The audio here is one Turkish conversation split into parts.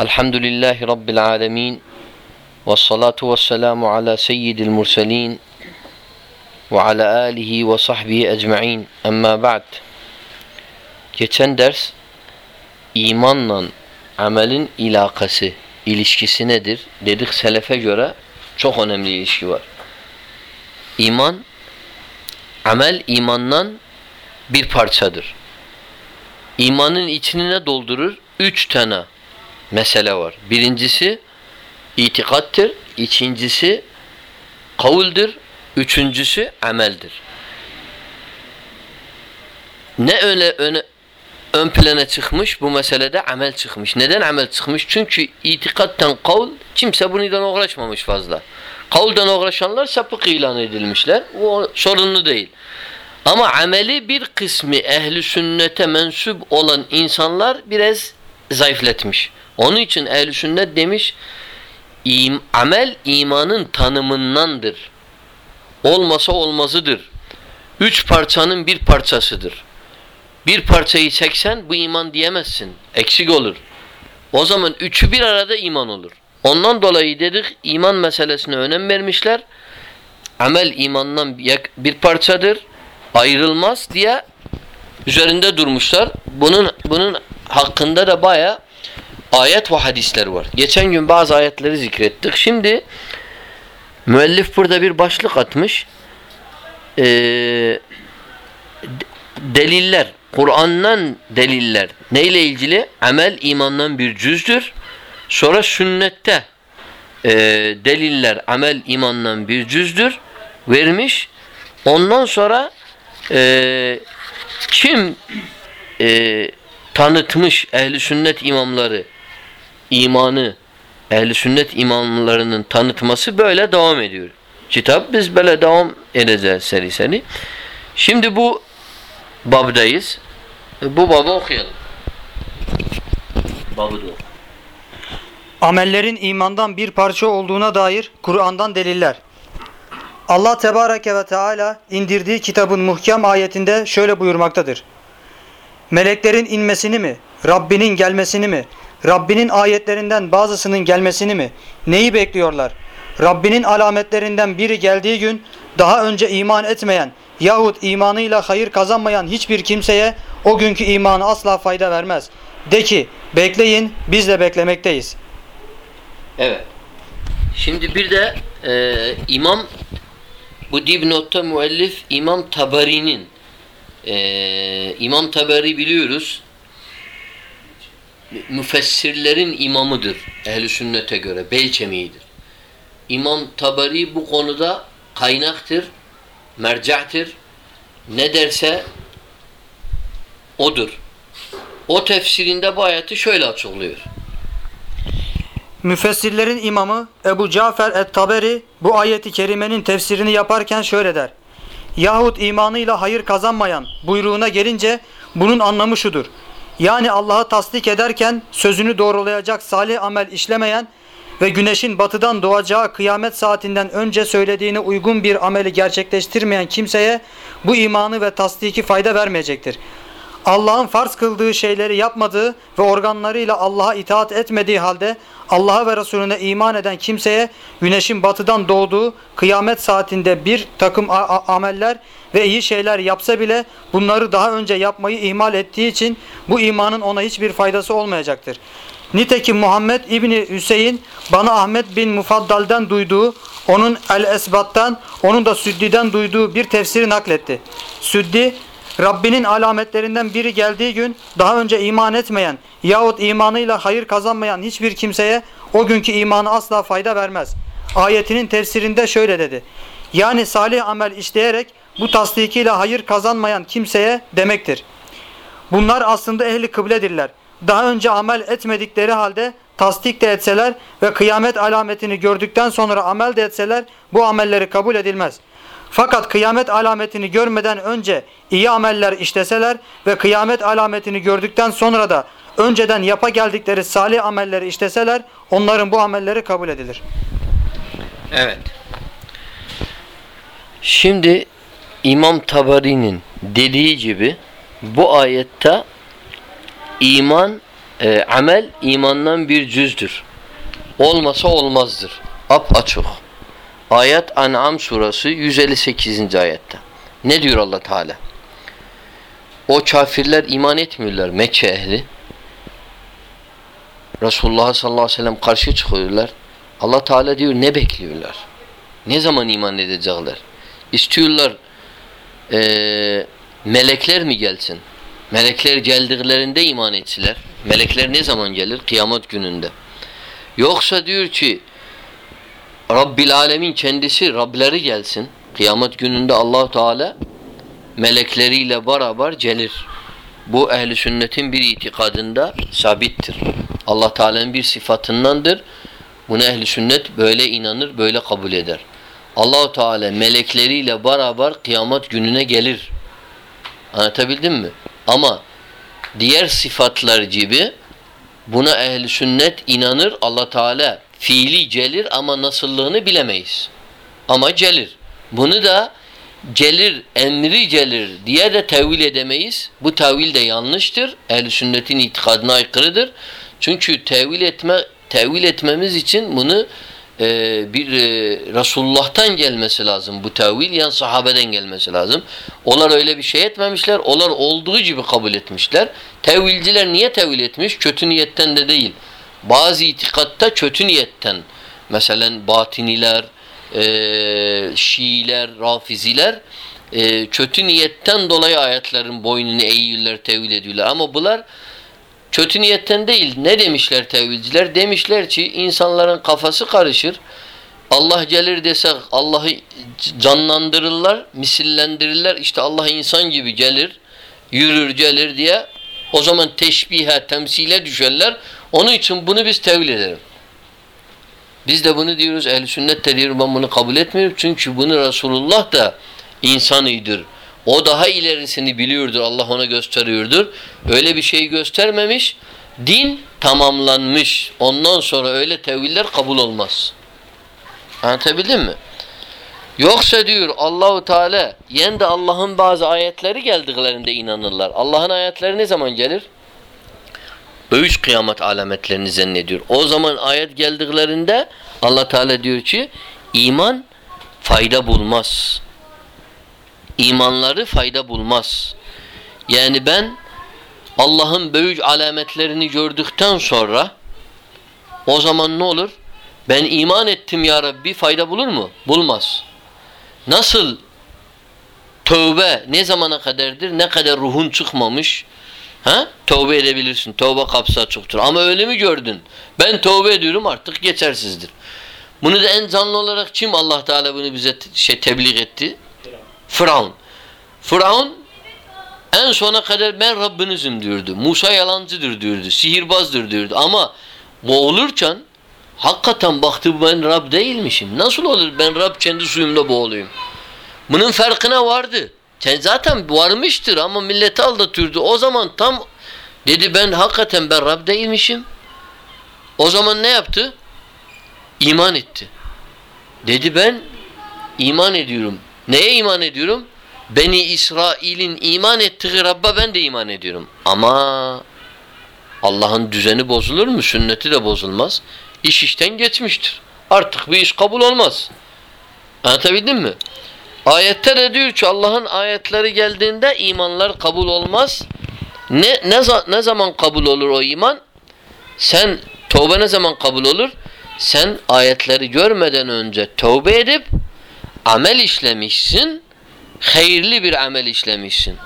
Elhamdülillahi Rabbil alemin. Ve salatu ve selamu ala seyyidil murselin. Ve ala alihi ve sahbihi ecma'in. Amma ba'd. Geçen ders imanla amelin ilakası, ilişkisi nedir? Dedik selefe göre çok önemli ilişki var. İman, amel imandan bir parçadır. İmanın içini ne doldurur? Üç tane mesele var. Birincisi itikattır. ikincisi kavuldür. Üçüncüsü ameldir. Ne öyle öne, ön plana çıkmış bu meselede amel çıkmış. Neden amel çıkmış? Çünkü itikattan kavul kimse bundan uğraşmamış fazla. Kavuldan uğraşanlar sapık ilan edilmişler. O sorunlu değil. Ama ameli bir kısmı ehli sünnete mensup olan insanlar biraz zayıfletmiş. Onun için ehli sünnet demiş im, amel imanın tanımındandır. Olmasa olmazıdır. Üç parçanın bir parçasıdır. Bir parçayı çeksen bu iman diyemezsin. Eksik olur. O zaman üçü bir arada iman olur. Ondan dolayı dedik iman meselesine önem vermişler. Amel imandan bir parçadır. Ayrılmaz diye üzerinde durmuşlar. Bunun bunun hakkında da baya ayet ve hadisler var. Geçen gün bazı ayetleri zikrettik. Şimdi müellif burada bir başlık atmış. Ee, deliller, Kur'an'dan deliller. Neyle ilgili? Amel imandan bir cüzdür. Sonra sünnette e, deliller amel imandan bir cüzdür. Vermiş. Ondan sonra e, kim e, tanıtmış ehli sünnet imamları imanı ehli sünnet imamlarının tanıtması böyle devam ediyor. Kitap biz böyle devam edeceğiz seri seri. Şimdi bu babdayız. Bu baba okuyalım. Babı da Amellerin imandan bir parça olduğuna dair Kur'an'dan deliller. Allah Tebareke ve Teala indirdiği kitabın muhkem ayetinde şöyle buyurmaktadır. Meleklerin inmesini mi, Rabbinin gelmesini mi, Rabbinin ayetlerinden bazısının gelmesini mi, neyi bekliyorlar? Rabbinin alametlerinden biri geldiği gün daha önce iman etmeyen yahut imanıyla hayır kazanmayan hiçbir kimseye o günkü imanı asla fayda vermez. De ki bekleyin biz de beklemekteyiz. Evet. Şimdi bir de e, İmam bu dipnotta müellif İmam Tabari'nin e, İmam Tabari biliyoruz müfessirlerin imamıdır ehli sünnete göre bel kemiğidir. İmam Tabari bu konuda kaynaktır, mercahtır. Ne derse odur. O tefsirinde bu ayeti şöyle açıklıyor. Müfessirlerin imamı Ebu Cafer et-Taberi bu ayeti kerimenin tefsirini yaparken şöyle der. Yahut imanıyla hayır kazanmayan buyruğuna gelince bunun anlamı şudur. Yani Allah'ı tasdik ederken sözünü doğrulayacak salih amel işlemeyen ve güneşin batıdan doğacağı kıyamet saatinden önce söylediğine uygun bir ameli gerçekleştirmeyen kimseye bu imanı ve tasdiki fayda vermeyecektir. Allah'ın farz kıldığı şeyleri yapmadığı ve organlarıyla Allah'a itaat etmediği halde Allah'a ve Resulüne iman eden kimseye güneşin batıdan doğduğu kıyamet saatinde bir takım ameller ve iyi şeyler yapsa bile bunları daha önce yapmayı ihmal ettiği için bu imanın ona hiçbir faydası olmayacaktır. Nitekim Muhammed İbni Hüseyin bana Ahmet bin Mufaddal'den duyduğu, onun El-Esbat'tan, onun da Süddi'den duyduğu bir tefsiri nakletti. Süddi, Rabbinin alametlerinden biri geldiği gün daha önce iman etmeyen yahut imanıyla hayır kazanmayan hiçbir kimseye o günkü imanı asla fayda vermez. Ayetinin tefsirinde şöyle dedi. Yani salih amel işleyerek bu tasdikiyle hayır kazanmayan kimseye demektir. Bunlar aslında ehli kıbledirler. Daha önce amel etmedikleri halde tasdik de etseler ve kıyamet alametini gördükten sonra amel de etseler bu amelleri kabul edilmez.'' Fakat kıyamet alametini görmeden önce iyi ameller işleseler ve kıyamet alametini gördükten sonra da önceden yapa geldikleri salih amelleri işleseler onların bu amelleri kabul edilir. Evet. Şimdi İmam Tabari'nin dediği gibi bu ayette iman e, amel imandan bir cüzdür. Olmasa olmazdır. Ap açık. Ayet An'am suresi 158. ayette. Ne diyor Allah Teala? O kafirler iman etmiyorlar Mekke ehli. Resulullah sallallahu aleyhi ve sellem karşı çıkıyorlar. Allah Teala diyor ne bekliyorlar? Ne zaman iman edecekler? İstiyorlar eee melekler mi gelsin? Melekler geldiklerinde iman etsinler. Melekler ne zaman gelir? Kıyamet gününde. Yoksa diyor ki Rabbil Alemin kendisi Rableri gelsin. Kıyamet gününde allah Teala melekleriyle beraber gelir. Bu ehli sünnetin bir itikadında sabittir. Allah Teala'nın bir sıfatındandır. Buna ehli sünnet böyle inanır, böyle kabul eder. Allahu Teala melekleriyle beraber kıyamet gününe gelir. Anlatabildim mi? Ama diğer sıfatlar gibi buna ehli sünnet inanır. Allah Teala fiili gelir ama nasıllığını bilemeyiz. Ama gelir. Bunu da gelir, emri gelir diye de tevil edemeyiz. Bu tevil de yanlıştır. Ehl-i sünnetin itikadına aykırıdır. Çünkü tevil etme tevil etmemiz için bunu e, bir e, Resulullah'tan gelmesi lazım bu tevil yani sahabeden gelmesi lazım. Onlar öyle bir şey etmemişler. Onlar olduğu gibi kabul etmişler. Tevilciler niye tevil etmiş? Kötü niyetten de değil. Bazı itikatta kötü niyetten. Mesela batiniler, e, Şiiler, Rafiziler e, kötü niyetten dolayı ayetlerin boynunu eğiyorlar, tevil ediyorlar. Ama bunlar kötü niyetten değil. Ne demişler tevilciler? Demişler ki insanların kafası karışır. Allah gelir desek Allah'ı canlandırırlar, misillendirirler. İşte Allah insan gibi gelir, yürür gelir diye o zaman teşbihe, temsile düşerler. Onun için bunu biz tevil edelim. Biz de bunu diyoruz. Ehl-i sünnet de diyor ben bunu kabul etmiyorum. Çünkü bunu Resulullah da insanıydır. O daha ilerisini biliyordur. Allah ona gösteriyordur. Öyle bir şey göstermemiş. Din tamamlanmış. Ondan sonra öyle teviller kabul olmaz. Anlatabildim mi? Yoksa diyor Allahu Teala yen de Allah'ın bazı ayetleri geldiklerinde inanırlar. Allah'ın ayetleri ne zaman gelir? Büyük kıyamet alametlerini zannediyor. O zaman ayet geldiklerinde Allah Teala diyor ki iman fayda bulmaz. İmanları fayda bulmaz. Yani ben Allah'ın büyük alametlerini gördükten sonra o zaman ne olur? Ben iman ettim ya Rabbi fayda bulur mu? Bulmaz. Nasıl tövbe ne zamana kadardır? Ne kadar ruhun çıkmamış? Ha? Tövbe edebilirsin. Tövbe kapısı açıktır. Ama öyle mi gördün? Ben tövbe ediyorum artık geçersizdir. Bunu da en canlı olarak kim Allah Teala bunu bize şey tebliğ etti? Firavun. Firavun en sona kadar ben Rabbinizim diyordu. Musa yalancıdır diyordu. Sihirbazdır diyordu. Ama boğulurken hakikaten baktı ben Rab değilmişim. Nasıl olur ben Rab kendi suyumda boğulayım? Bunun farkına vardı. Zaten varmıştır ama milleti aldatıyordu. O zaman tam dedi ben hakikaten ben Rab değilmişim. O zaman ne yaptı? İman etti. Dedi ben iman ediyorum. Neye iman ediyorum? Beni İsrail'in iman ettiği Rabb'a ben de iman ediyorum. Ama Allah'ın düzeni bozulur mu? Sünneti de bozulmaz. İş işten geçmiştir. Artık bu iş kabul olmaz. Anlatabildim mi? Ayette de diyor ki Allah'ın ayetleri geldiğinde imanlar kabul olmaz. Ne, ne, ne zaman kabul olur o iman? Sen tövbe ne zaman kabul olur? Sen ayetleri görmeden önce tövbe edip amel işlemişsin. Hayırlı bir amel işlemişsin.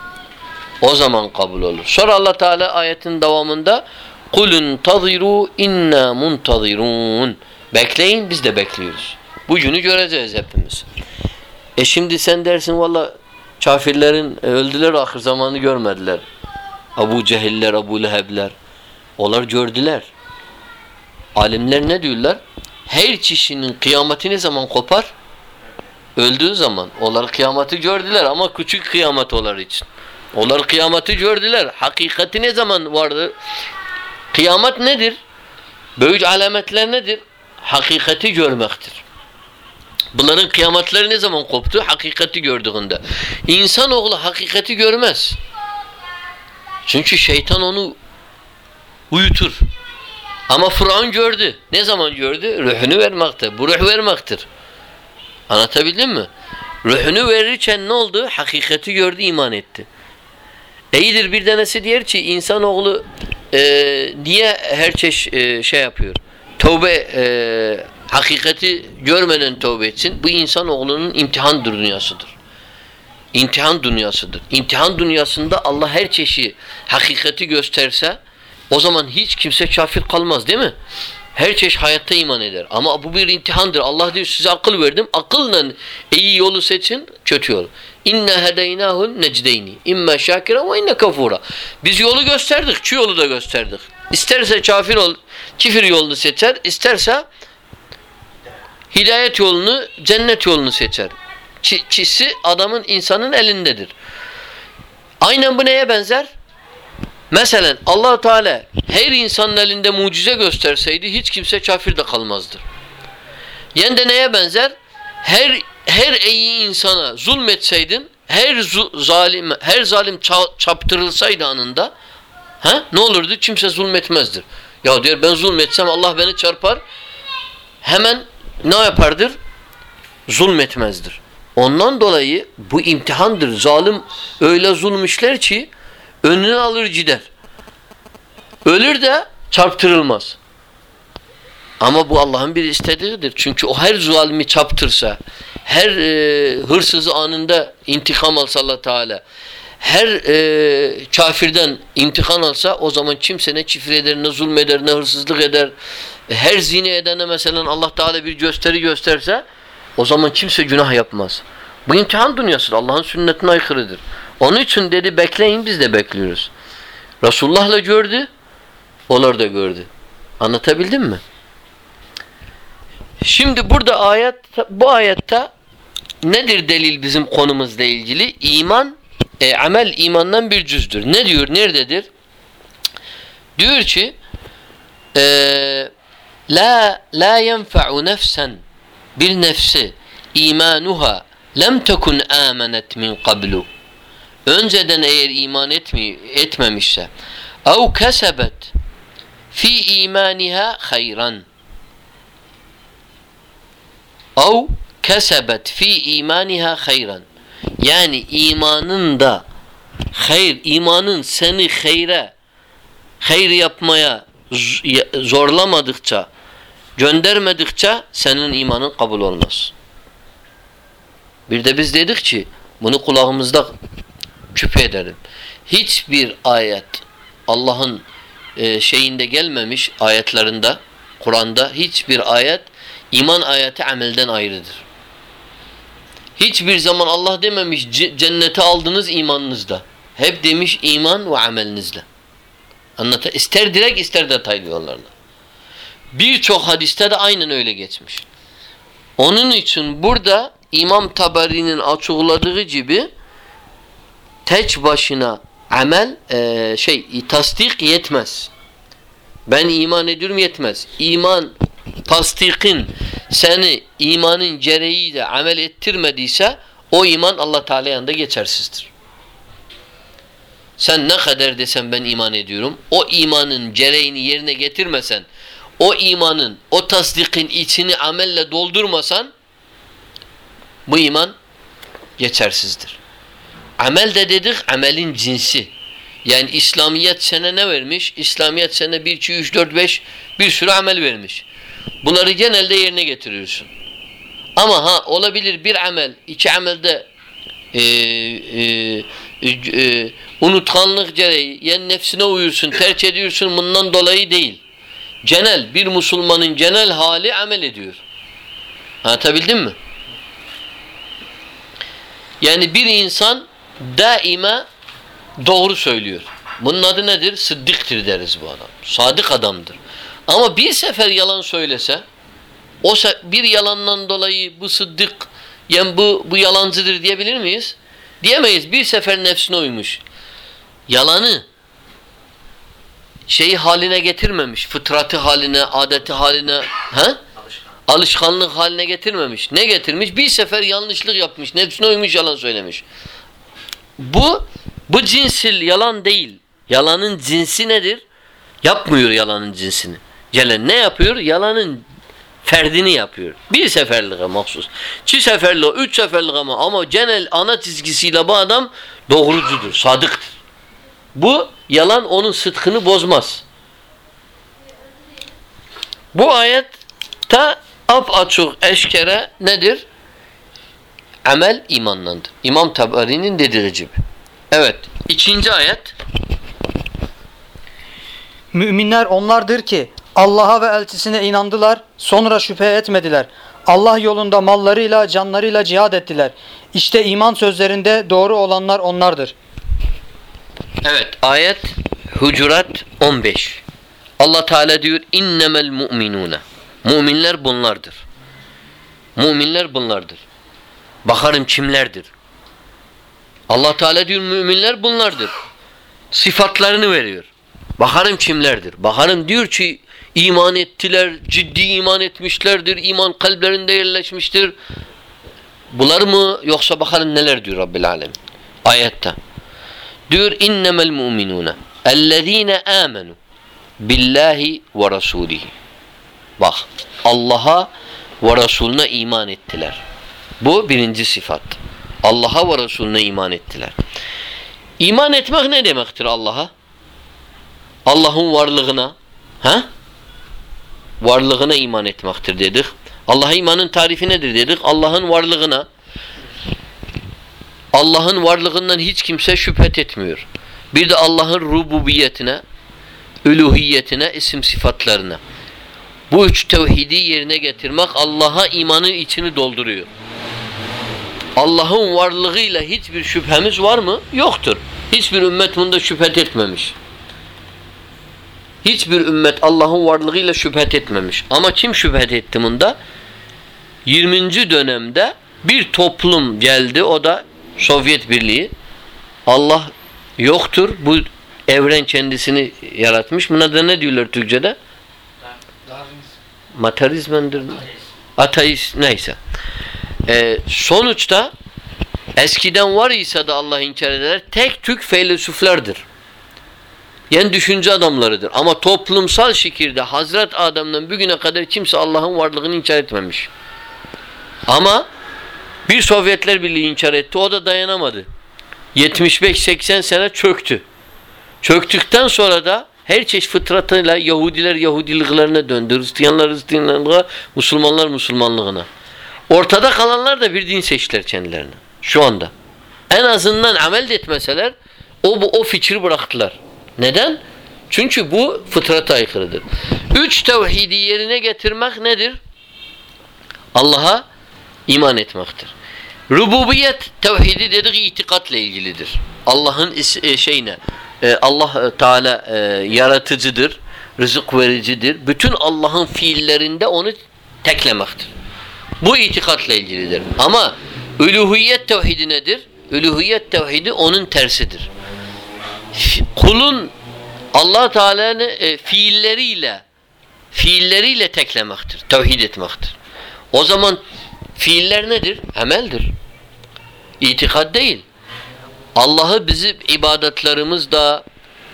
O zaman kabul olur. Sonra Allah Teala ayetin devamında kulun taziru inna muntazirun. Bekleyin biz de bekliyoruz. Bu günü göreceğiz hepimiz. E şimdi sen dersin valla kafirlerin e, öldüler ahir zamanı görmediler. Abu Cehiller, Abu Lehebler. Onlar gördüler. Alimler ne diyorlar? Her kişinin kıyameti ne zaman kopar? Öldüğü zaman. Onlar kıyameti gördüler ama küçük kıyamet onlar için. Onlar kıyameti gördüler. Hakikati ne zaman vardır? Kıyamet nedir? Büyük alametler nedir? Hakikati görmektir. Bunların kıyametleri ne zaman koptu? Hakikati gördüğünde. İnsanoğlu hakikati görmez. Çünkü şeytan onu uyutur. Ama Fıraun gördü. Ne zaman gördü? Ruhunu vermektir. Bu ruh vermektir. Anlatabildim mi? Ruhunu verirken ne oldu? Hakikati gördü, iman etti. İyidir bir tanesi diyor ki insanoğlu e, niye her çeşit e, şey yapıyor? Tövbe e, hakikati görmeden tövbe etsin. Bu insanoğlunun imtihan dünyasıdır. İmtihan dünyasıdır. İmtihan dünyasında Allah her çeşit hakikati gösterse o zaman hiç kimse kafir kalmaz değil mi? Her çeşit hayatta iman eder. Ama bu bir imtihandır. Allah diyor size akıl verdim. Akılla iyi yolu seçin, kötü yolu. İnne hedeynâhun necdeyni. İmme şakira ve inne kafura. Biz yolu gösterdik. Şu yolu da gösterdik. İsterse kafir ol, kifir yolunu seçer. isterse hidayet yolunu, cennet yolunu seçer. Çisi adamın, insanın elindedir. Aynen bu neye benzer? Mesela allah Teala her insanın elinde mucize gösterseydi hiç kimse kafir de kalmazdı. Yani de neye benzer? Her her iyi insana zulmetseydin, her zalim her zalim ça çaptırılsaydı anında, ha ne olurdu? Kimse zulmetmezdir. Ya diyor ben zulmetsem Allah beni çarpar. Hemen ne yapardır? Zulmetmezdir. Ondan dolayı bu imtihandır. Zalim öyle zulmüşler ki önünü alır gider. Ölür de çarptırılmaz. Ama bu Allah'ın bir istediğidir. Çünkü o her zalimi çarptırsa, her e, hırsızı anında intikam alsa allah Teala, her e, kafirden intikam alsa o zaman kimse ne çifir eder, ne zulmeder, ne hırsızlık eder. Her zine edene mesela Allah Teala bir gösteri gösterse o zaman kimse günah yapmaz. Bu imtihan dünyasıdır. Allah'ın sünnetine aykırıdır. Onun için dedi bekleyin biz de bekliyoruz. Resulullah'la gördü. Onlar da gördü. Anlatabildim mi? Şimdi burada ayet bu ayette nedir delil bizim konumuzla ilgili? İman e, amel imandan bir cüzdür. Ne diyor? Nerededir? Diyor ki e, la la yenfa'u nefsen. Bir nefsi imanuha lem tekun amenet min qablu. Önceden eğer iman etmi, etmemişse ev kesebet fi imaniha hayran. Ev kesebet fi imaniha hayran. Yani imanında hayır imanın seni hayre hayır yapmaya zorlamadıkça göndermedikçe senin imanın kabul olmaz. Bir de biz dedik ki bunu kulağımızda küpe edelim. Hiçbir ayet Allah'ın e, şeyinde gelmemiş ayetlerinde Kur'an'da hiçbir ayet iman ayeti amelden ayrıdır. Hiçbir zaman Allah dememiş cennete aldınız imanınızda. Hep demiş iman ve amelinizle. Anlat ister direkt ister detaylı yollarla. Birçok hadiste de aynen öyle geçmiş. Onun için burada İmam Tabari'nin açıkladığı gibi tek başına amel e, şey tasdik yetmez. Ben iman ediyorum yetmez. İman tasdikin seni imanın gereğiyle amel ettirmediyse o iman Allah Teala yanında geçersizdir. Sen ne kadar desen ben iman ediyorum o imanın gereğini yerine getirmesen o imanın o tasdikin içini amelle doldurmasan bu iman geçersizdir. Amel de dedik amelin cinsi. Yani İslamiyet sana ne vermiş? İslamiyet sana 1, 2, 3, 4, 5 bir sürü amel vermiş. Bunları genelde yerine getiriyorsun. Ama ha olabilir bir amel, iki amelde e, e, e, unutkanlık gereği yani nefsine uyursun, terk ediyorsun bundan dolayı değil. Genel, bir Müslümanın genel hali amel ediyor. Anlatabildim mi? Yani bir insan daima doğru söylüyor. Bunun adı nedir? Sıddıktır deriz bu adam. Sadık adamdır. Ama bir sefer yalan söylese o bir yalandan dolayı bu sıddık yani bu, bu yalancıdır diyebilir miyiz? Diyemeyiz. Bir sefer nefsine uymuş. Yalanı şeyi haline getirmemiş. Fıtratı haline, adeti haline he? alışkanlık haline getirmemiş. Ne getirmiş? Bir sefer yanlışlık yapmış. Nefsine uymuş yalan söylemiş. Bu bu cinsil yalan değil. Yalanın cinsi nedir? Yapmıyor yalanın cinsini. Gelen ne yapıyor? Yalanın ferdini yapıyor. Bir seferliğe mahsus. İki seferliğe, üç seferliğe ama ama genel ana çizgisiyle bu adam doğrucudur, sadıktır. Bu yalan onun sıdkını bozmaz. Bu ayet ta ap açık eşkere nedir? Amel imanlandır. İmam Tabari'nin dediği gibi. Evet. ikinci ayet. Müminler onlardır ki Allah'a ve elçisine inandılar, sonra şüphe etmediler. Allah yolunda mallarıyla, canlarıyla cihad ettiler. İşte iman sözlerinde doğru olanlar onlardır. Evet. Ayet Hucurat 15. Allah Teala diyor innemel mu'minune. Müminler bunlardır. Müminler bunlardır. Bakarım kimlerdir? Allah Teala diyor müminler bunlardır. Sıfatlarını veriyor. Bakarım kimlerdir? Bakarım diyor ki iman ettiler, ciddi iman etmişlerdir, iman kalplerinde yerleşmiştir. Bunlar mı yoksa bakalım neler diyor Rabbil Alem. Ayette. Diyor innemel mu'minune ellezine amenu billahi ve rasulihi. Bak Allah'a ve Resulüne iman ettiler. Bu birinci sıfat. Allah'a ve Resulüne iman ettiler. İman etmek ne demektir Allah'a? Allah'ın varlığına, ha? Varlığına iman etmektir dedik. Allah'a imanın tarifi nedir dedik? Allah'ın varlığına, Allah'ın varlığından hiç kimse şüphet etmiyor. Bir de Allah'ın rububiyetine, üluhiyetine, isim sıfatlarına. Bu üç tevhidi yerine getirmek Allah'a imanın içini dolduruyor. Allah'ın varlığıyla hiçbir şüphemiz var mı? Yoktur. Hiçbir ümmet bunda şüphet etmemiş. Hiçbir ümmet Allah'ın varlığıyla şüphet etmemiş. Ama kim şüphet etti bunda? 20. dönemde bir toplum geldi. O da Sovyet Birliği. Allah yoktur. Bu evren kendisini yaratmış. Buna da ne diyorlar Türkçe'de? Materizmendir. Ateist neyse. Ee, sonuçta eskiden var ise de Allah inkar ederler tek tük filozoflardır. Yani düşünce adamlarıdır. Ama toplumsal şekilde Hazret Adem'den bugüne kadar kimse Allah'ın varlığını inkar etmemiş. Ama bir Sovyetler Birliği inkar etti. O da dayanamadı. 75-80 sene çöktü. Çöktükten sonra da her çeşit fıtratıyla Yahudiler Yahudiliklerine döndü. Hristiyanlar Hristiyanlığına, Müslümanlar Müslümanlığına. Ortada kalanlar da bir din seçtiler kendilerine. Şu anda. En azından amel etmeseler o, bu, o fikri bıraktılar. Neden? Çünkü bu fıtrata aykırıdır. Üç tevhidi yerine getirmek nedir? Allah'a iman etmektir. Rububiyet tevhidi dedik itikatla ilgilidir. Allah'ın e, şeyine e, Allah Teala e, yaratıcıdır, rızık vericidir. Bütün Allah'ın fiillerinde onu teklemektir. Bu itikatla ilgilidir. Ama üluhiyet tevhidi nedir? Üluhiyet tevhidi onun tersidir. Kulun Allah Teala'nın fiilleriyle fiilleriyle teklemektir. Tevhid etmektir. O zaman fiiller nedir? Emeldir. İtikad değil. Allah'ı bizim ibadetlerimizde,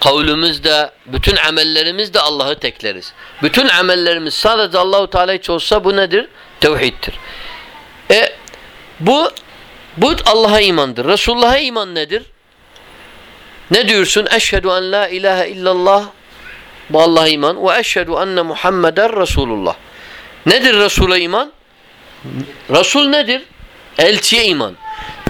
kavlümüzde, bütün amellerimizde Allah'ı tekleriz. Bütün amellerimiz sadece Allahu Teala için olsa bu nedir? Tevhiddir. E bu bu Allah'a imandır. Resulullah'a iman nedir? Ne diyorsun? Eşhedü en la ilahe illallah bu Allah'a iman ve eşhedü enne Muhammeden Resulullah. Nedir Resul'a iman? Resul nedir? Elçiye iman.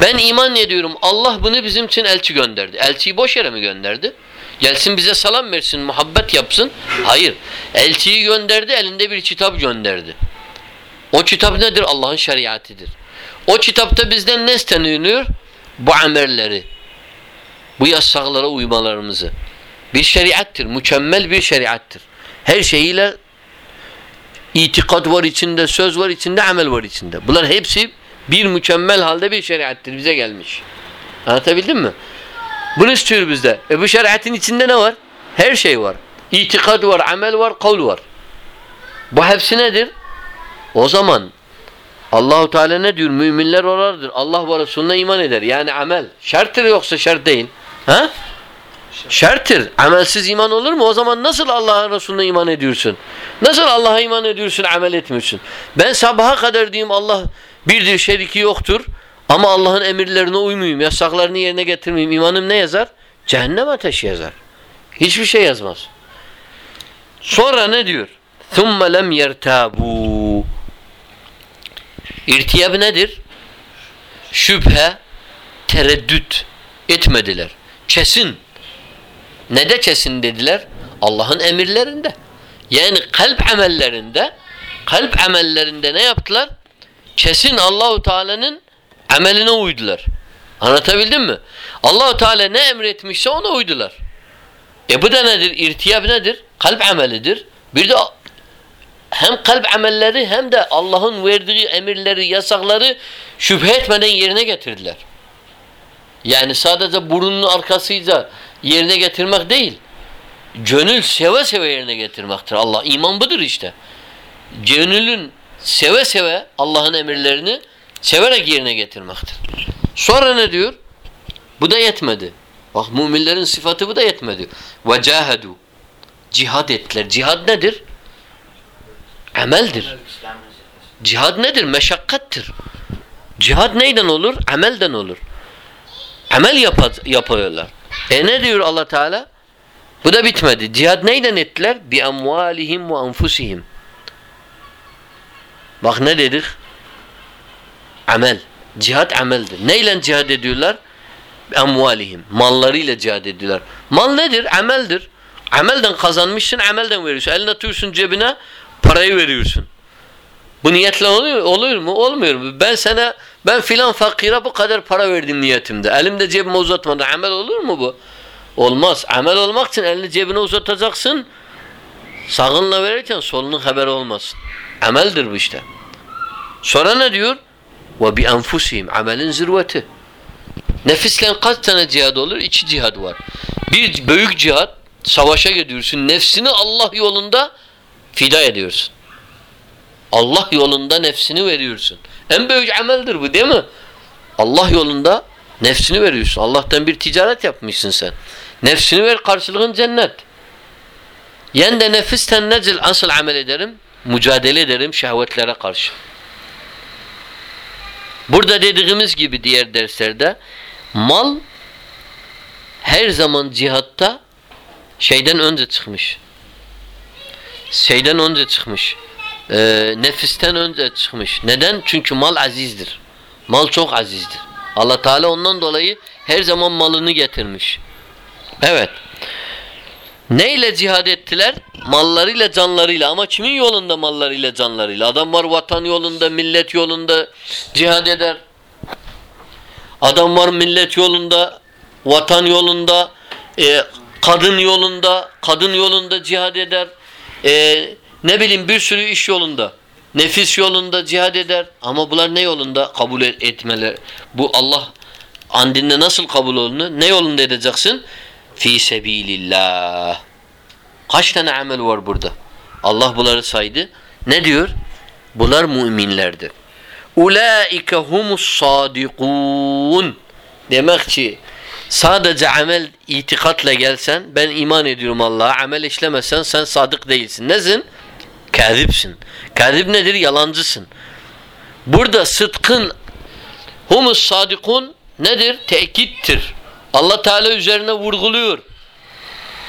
Ben iman ediyorum. Allah bunu bizim için elçi gönderdi. Elçiyi boş yere mi gönderdi? Gelsin bize salam versin, muhabbet yapsın. Hayır. Elçiyi gönderdi, elinde bir kitap gönderdi. O kitap nedir? Allah'ın şeriatıdır. O kitapta bizden ne isteniyor? Bu amelleri. Bu yasaklara uymalarımızı. Bir şeriattır. Mükemmel bir şeriattır. Her şeyiyle itikat var içinde, söz var içinde, amel var içinde. Bunlar hepsi bir mükemmel halde bir şeriattır. Bize gelmiş. Anlatabildim mi? Bunu istiyor bizde. E bu şeriatın içinde ne var? Her şey var. İtikad var, amel var, kavl var. Bu hepsi nedir? O zaman Allahu Teala ne diyor? Müminler oralardır. Allah ve Resulüne iman eder. Yani amel. Şarttır yoksa şart değil. Ha? Şerttir. Amelsiz iman olur mu? O zaman nasıl Allah'a Resulüne iman ediyorsun? Nasıl Allah'a iman ediyorsun, amel etmiyorsun? Ben sabaha kadar diyeyim Allah birdir, şeriki yoktur. Ama Allah'ın emirlerine uymuyum, yasaklarını yerine getirmeyeyim. İmanım ne yazar? Cehennem ateşi yazar. Hiçbir şey yazmaz. Sonra ne diyor? ثُمَّ لَمْ يَرْتَابُوا İrtiyab nedir? Şüphe, tereddüt etmediler. Kesin. Ne de kesin dediler? Allah'ın emirlerinde. Yani kalp amellerinde kalp amellerinde ne yaptılar? Kesin Allahu Teala'nın ameline uydular. Anlatabildim mi? Allahu Teala ne emretmişse ona uydular. E bu da nedir? İrtiyab nedir? Kalp amelidir. Bir de hem kalp amelleri hem de Allah'ın verdiği emirleri, yasakları şüphe etmeden yerine getirdiler. Yani sadece burnunun arkasıyla yerine getirmek değil. Gönül seve seve yerine getirmektir. Allah iman budur işte. Gönülün seve seve Allah'ın emirlerini severek yerine getirmektir. Sonra ne diyor? Bu da yetmedi. Bak müminlerin sıfatı bu da yetmedi. Ve cahedu. Cihad ettiler. Cihad nedir? Ameldir. Cihad nedir? Meşakkattır. Cihad neyden olur? Amelden olur. Amel yap yapıyorlar. E ne diyor Allah Teala? Bu da bitmedi. Cihad neyden ettiler? Bi amvalihim ve anfusihim. Bak ne dedik? Amel. Cihad ameldir. Neyle cihad ediyorlar? Bi amvalihim. Mallarıyla cihad ediyorlar. Mal nedir? Ameldir. Amelden kazanmışsın, amelden veriyorsun. Eline atıyorsun cebine, parayı veriyorsun. Bu niyetle oluyor, oluyor mu? Olmuyor mu? Ben sana, ben filan fakire bu kadar para verdim niyetimde. Elimde cebime uzatmadan amel olur mu bu? Olmaz. Amel olmak için elini cebine uzatacaksın. Sağınla verirken solunun haberi olmasın. Ameldir bu işte. Sonra ne diyor? Ve bi enfusihim. Amelin zirveti. Nefisle kaç tane cihad olur? İki cihad var. Bir büyük cihad, savaşa gidiyorsun. Nefsini Allah yolunda fida ediyorsun. Allah yolunda nefsini veriyorsun. En büyük ameldir bu değil mi? Allah yolunda nefsini veriyorsun. Allah'tan bir ticaret yapmışsın sen. Nefsini ver karşılığın cennet. Yen de nefisten necil asıl amel ederim? Mücadele ederim şehvetlere karşı. Burada dediğimiz gibi diğer derslerde mal her zaman cihatta şeyden önce çıkmış. Şeyden önce çıkmış. Ee, nefisten önce çıkmış. Neden? Çünkü mal azizdir. Mal çok azizdir. Allah Teala ondan dolayı her zaman malını getirmiş. Evet. Neyle cihad ettiler? Mallarıyla, canlarıyla. Ama kimin yolunda mallarıyla, canlarıyla? Adam var vatan yolunda, millet yolunda cihad eder. Adam var millet yolunda, vatan yolunda, e, kadın yolunda, kadın yolunda cihad eder. E, ne bileyim bir sürü iş yolunda. Nefis yolunda cihad eder. Ama bunlar ne yolunda kabul etmeler? Bu Allah andinde nasıl kabul olunur? Ne yolunda edeceksin? Fi sebilillah. Kaç tane amel var burada? Allah bunları saydı. Ne diyor? Bunlar müminlerdir. Ulaike humus sadikun. Demek ki sadece amel itikatla gelsen ben iman ediyorum Allah'a amel işlemezsen sen sadık değilsin. Nesin? Kazipsin. Kazip nedir? Yalancısın. Burada sıdkın humus sadikun nedir? Tekittir. Allah Teala üzerine vurguluyor.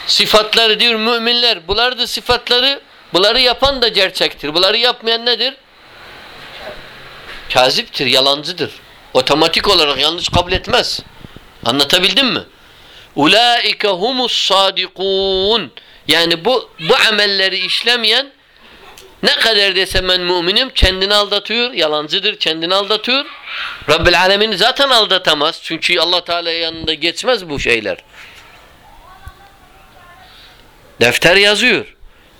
Sıfatları diyor müminler. Bunlar da sıfatları bunları yapan da gerçektir. Bunları yapmayan nedir? Kaziptir, yalancıdır. Otomatik olarak yanlış kabul etmez. Anlatabildim mi? Ulaike humus sadikun. Yani bu bu amelleri işlemeyen ne kadar desem ben müminim kendini aldatıyor, yalancıdır, kendini aldatıyor. Rabbil Alemin zaten aldatamaz. Çünkü Allah Teala yanında geçmez bu şeyler. Defter yazıyor.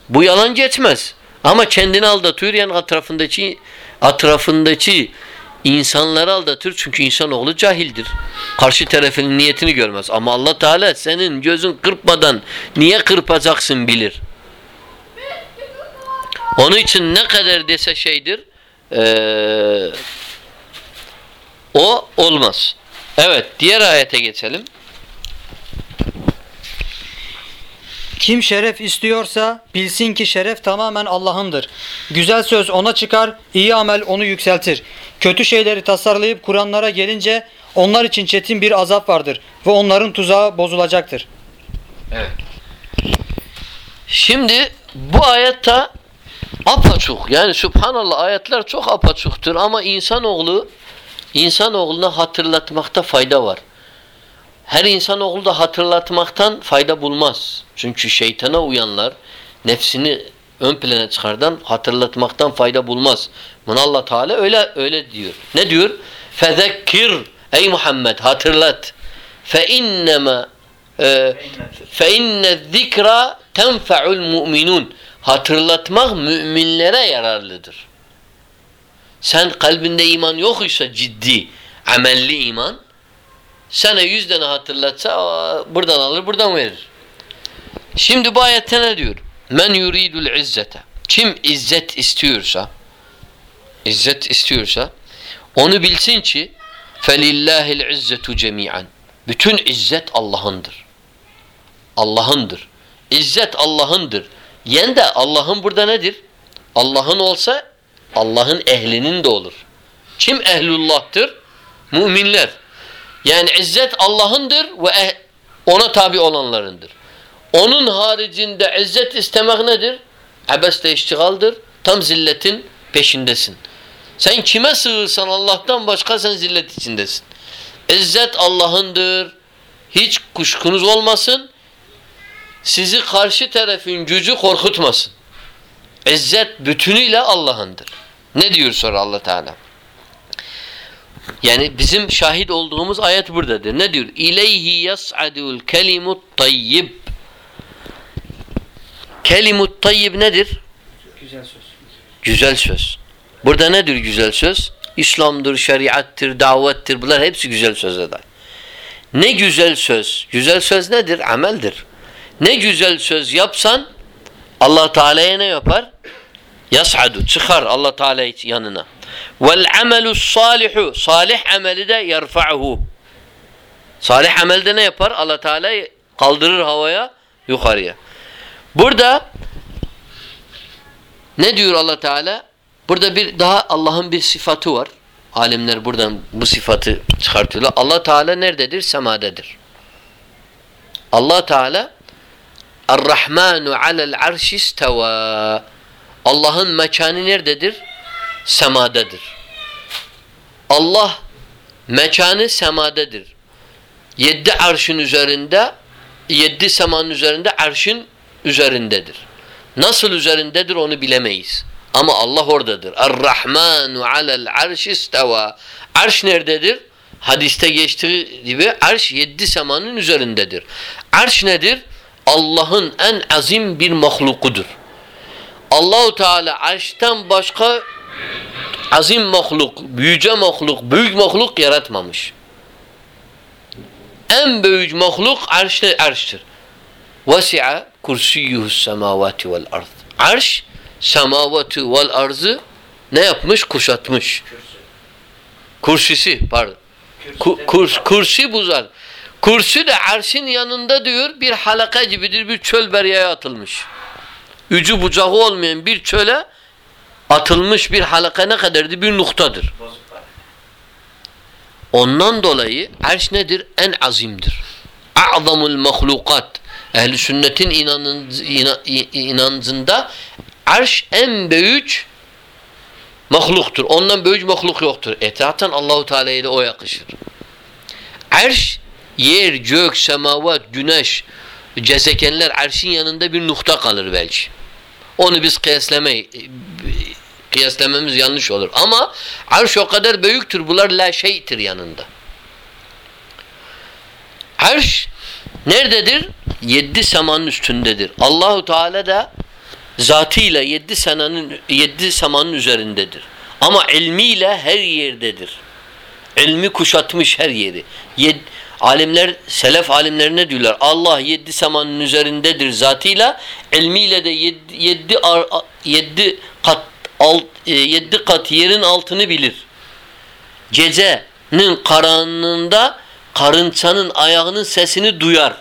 Bu yalan geçmez. Ama kendini aldatıyor yani etrafındaki etrafındaki insanları aldatır çünkü insanoğlu cahildir. Karşı tarafın niyetini görmez. Ama Allah Teala senin gözün kırpmadan niye kırpacaksın bilir. Onun için ne kadar dese şeydir ee, o olmaz. Evet diğer ayete geçelim. Kim şeref istiyorsa bilsin ki şeref tamamen Allah'ındır. Güzel söz ona çıkar, iyi amel onu yükseltir. Kötü şeyleri tasarlayıp Kur'anlara gelince onlar için çetin bir azap vardır ve onların tuzağı bozulacaktır. Evet. Şimdi bu ayette apaçuk yani subhanallah ayetler çok apaçuktur ama insanoğlu insanoğluna hatırlatmakta fayda var. Her insanoğlu da hatırlatmaktan fayda bulmaz. Çünkü şeytana uyanlar nefsini ön plana çıkardan hatırlatmaktan fayda bulmaz. Bunu Allah Teala öyle öyle diyor. Ne diyor? Fezekkir ey Muhammed hatırlat. Fe innema fe inne zikra tenfa'ul mu'minun. Hatırlatmak müminlere yararlıdır. Sen kalbinde iman yok ise ciddi, amelli iman sana yüz tane hatırlatsa buradan alır buradan verir. Şimdi bu ayette ne diyor? Men yuridul izzete. Kim izzet istiyorsa izzet istiyorsa onu bilsin ki felillahil izzetu cemi'an. Bütün izzet Allah'ındır. Allah'ındır. İzzet Allah'ındır. Yen de Allah'ın burada nedir? Allah'ın olsa Allah'ın ehlinin de olur. Kim ehlullah'tır? Müminler. Yani izzet Allah'ındır ve eh- ona tabi olanlarındır. Onun haricinde izzet istemek nedir? Abesle iştigaldir. Tam zilletin peşindesin. Sen kime sığırsan Allah'tan başka sen zillet içindesin. İzzet Allah'ındır. Hiç kuşkunuz olmasın. Sizi karşı tarafın gücü korkutmasın. İzzet bütünüyle Allah'ındır. Ne diyor sonra Allah Teala? Yani bizim şahit olduğumuz ayet buradadır. Ne diyor? İleyhi yas'adul kelimut tayyib. Kelimut tayyib nedir? Güzel söz. Güzel söz. Burada nedir güzel söz? İslam'dır, şeriattır, davettir. Bunlar hepsi güzel sözler. Ne güzel söz? Güzel söz nedir? Ameldir. Ne güzel söz yapsan Allah Teala'ya ne yapar? Yas'adu çıkar Allah Teala yanına. Vel amelu salihu salih ameli de yerfa'uhu. Salih amelde ne yapar? Allah Teala kaldırır havaya yukarıya. Burada ne diyor Allah Teala? Burada bir daha Allah'ın bir sıfatı var. Alimler buradan bu sıfatı çıkartıyorlar. Allah Teala nerededir? Semadedir. Allah Teala Er-Rahmanu alel arşi isteva. Allah'ın mekanı nerededir? Semadedir. Allah mekanı semadedir. Yedi arşın üzerinde, yedi semanın üzerinde arşın üzerindedir. Nasıl üzerindedir onu bilemeyiz. Ama Allah oradadır. Er-Rahmanu alel arşi isteva. Arş nerededir? Hadiste geçtiği gibi arş yedi semanın üzerindedir. Arş nedir? Allah'ın en azim bir mahlukudur. Allahu Teala arştan başka azim mahluk, büyüce mahluk, büyük mahluk yaratmamış. En büyük mahluk arş, arştır. Vesi'a kursiyyuhus semavati vel ard. Arş semavati vel arzı ne yapmış? Kuşatmış. Kursisi pardon. Ku, kurs, kursi buzar. Kursi de arşın yanında diyor bir halaka gibidir bir çöl beryaya atılmış. Ücü bucağı olmayan bir çöle atılmış bir halaka ne kadardır? Bir noktadır. Ondan dolayı arş nedir? En azimdir. A'zamul mahlukat. Ehli sünnetin inancında arş en büyük mahluktur. Ondan büyük mahluk yoktur. Etraftan Allahu Teala ile o yakışır. Arş yer, gök, semavat, güneş, gezegenler arşın yanında bir nokta kalır belki. Onu biz kıyaslamayı kıyaslamamız yanlış olur. Ama arş o kadar büyüktür. Bunlar la şeytir yanında. Arş nerededir? Yedi semanın üstündedir. Allahu Teala da zatıyla yedi semanın yedi semanın üzerindedir. Ama ilmiyle her yerdedir. İlmi kuşatmış her yeri. Yed, alimler, selef alimler ne diyorlar? Allah yedi semanın üzerindedir zatıyla, ilmiyle de yedi, yedi, yedi kat alt, yedi kat yerin altını bilir. Gecenin karanlığında karınçanın ayağının sesini duyar.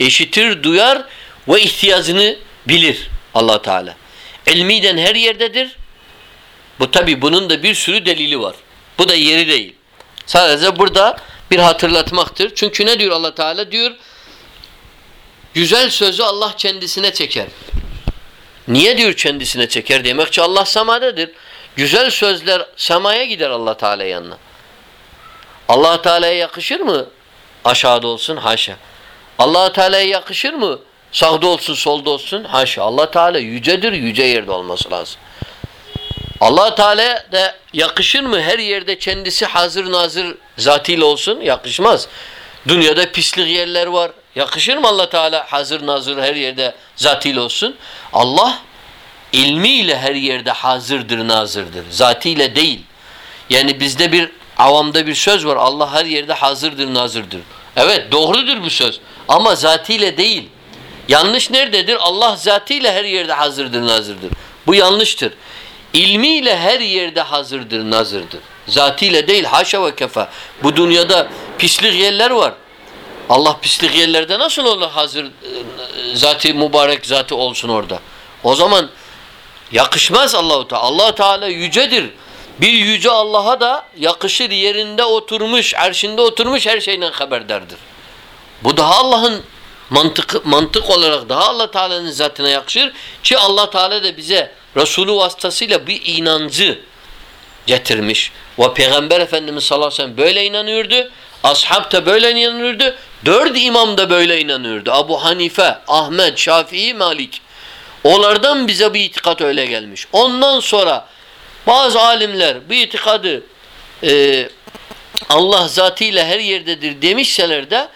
Eşitir, duyar ve ihtiyacını bilir allah Teala. İlmiden her yerdedir. Bu tabi bunun da bir sürü delili var. Bu da yeri değil. Sadece burada bir hatırlatmaktır. Çünkü ne diyor allah Teala? Diyor güzel sözü Allah kendisine çeker. Niye diyor kendisine çeker? Demek ki Allah semadedir. Güzel sözler semaya gider allah Teala yanına. allah Teala'ya yakışır mı? Aşağıda olsun haşa. allah Teala'ya yakışır mı? Sağda olsun solda olsun haşa. allah Teala yücedir yüce yerde olması lazım. allah Teala da yakışır mı? Her yerde kendisi hazır nazır zatıyla olsun? Yakışmaz. Dünyada pislik yerler var. Yakışır mı allah Teala hazır nazır her yerde zatıyla olsun? Allah ilmiyle her yerde hazırdır, nazırdır. Zatiyle değil. Yani bizde bir avamda bir söz var. Allah her yerde hazırdır, nazırdır. Evet doğrudur bu söz. Ama zatiyle değil. Yanlış nerededir? Allah zatiyle her yerde hazırdır, nazırdır. Bu yanlıştır. İlmiyle her yerde hazırdır, nazırdır. Zatiyle değil, haşa ve kefa. Bu dünyada pislik yerler var. Allah pislik yerlerde nasıl olur hazır e, zati mübarek zati olsun orada. O zaman yakışmaz Allahu Teala. Allah Teala yücedir. Bir yüce Allah'a da yakışır yerinde oturmuş, arşinde oturmuş her şeyden haberdardır. Bu daha Allah'ın mantık mantık olarak daha Allah Teala'nın zatına yakışır ki Allah Teala da bize Resulü vasıtasıyla bir inancı getirmiş. Ve Peygamber Efendimiz sallallahu aleyhi ve sellem böyle inanıyordu. Ashab da böyle inanıyordu. Dört imam da böyle inanıyordu. Abu Hanife, Ahmet, Şafii, Malik. Onlardan bize bir itikat öyle gelmiş. Ondan sonra bazı alimler bu itikadı e, Allah zatıyla her yerdedir demişseler de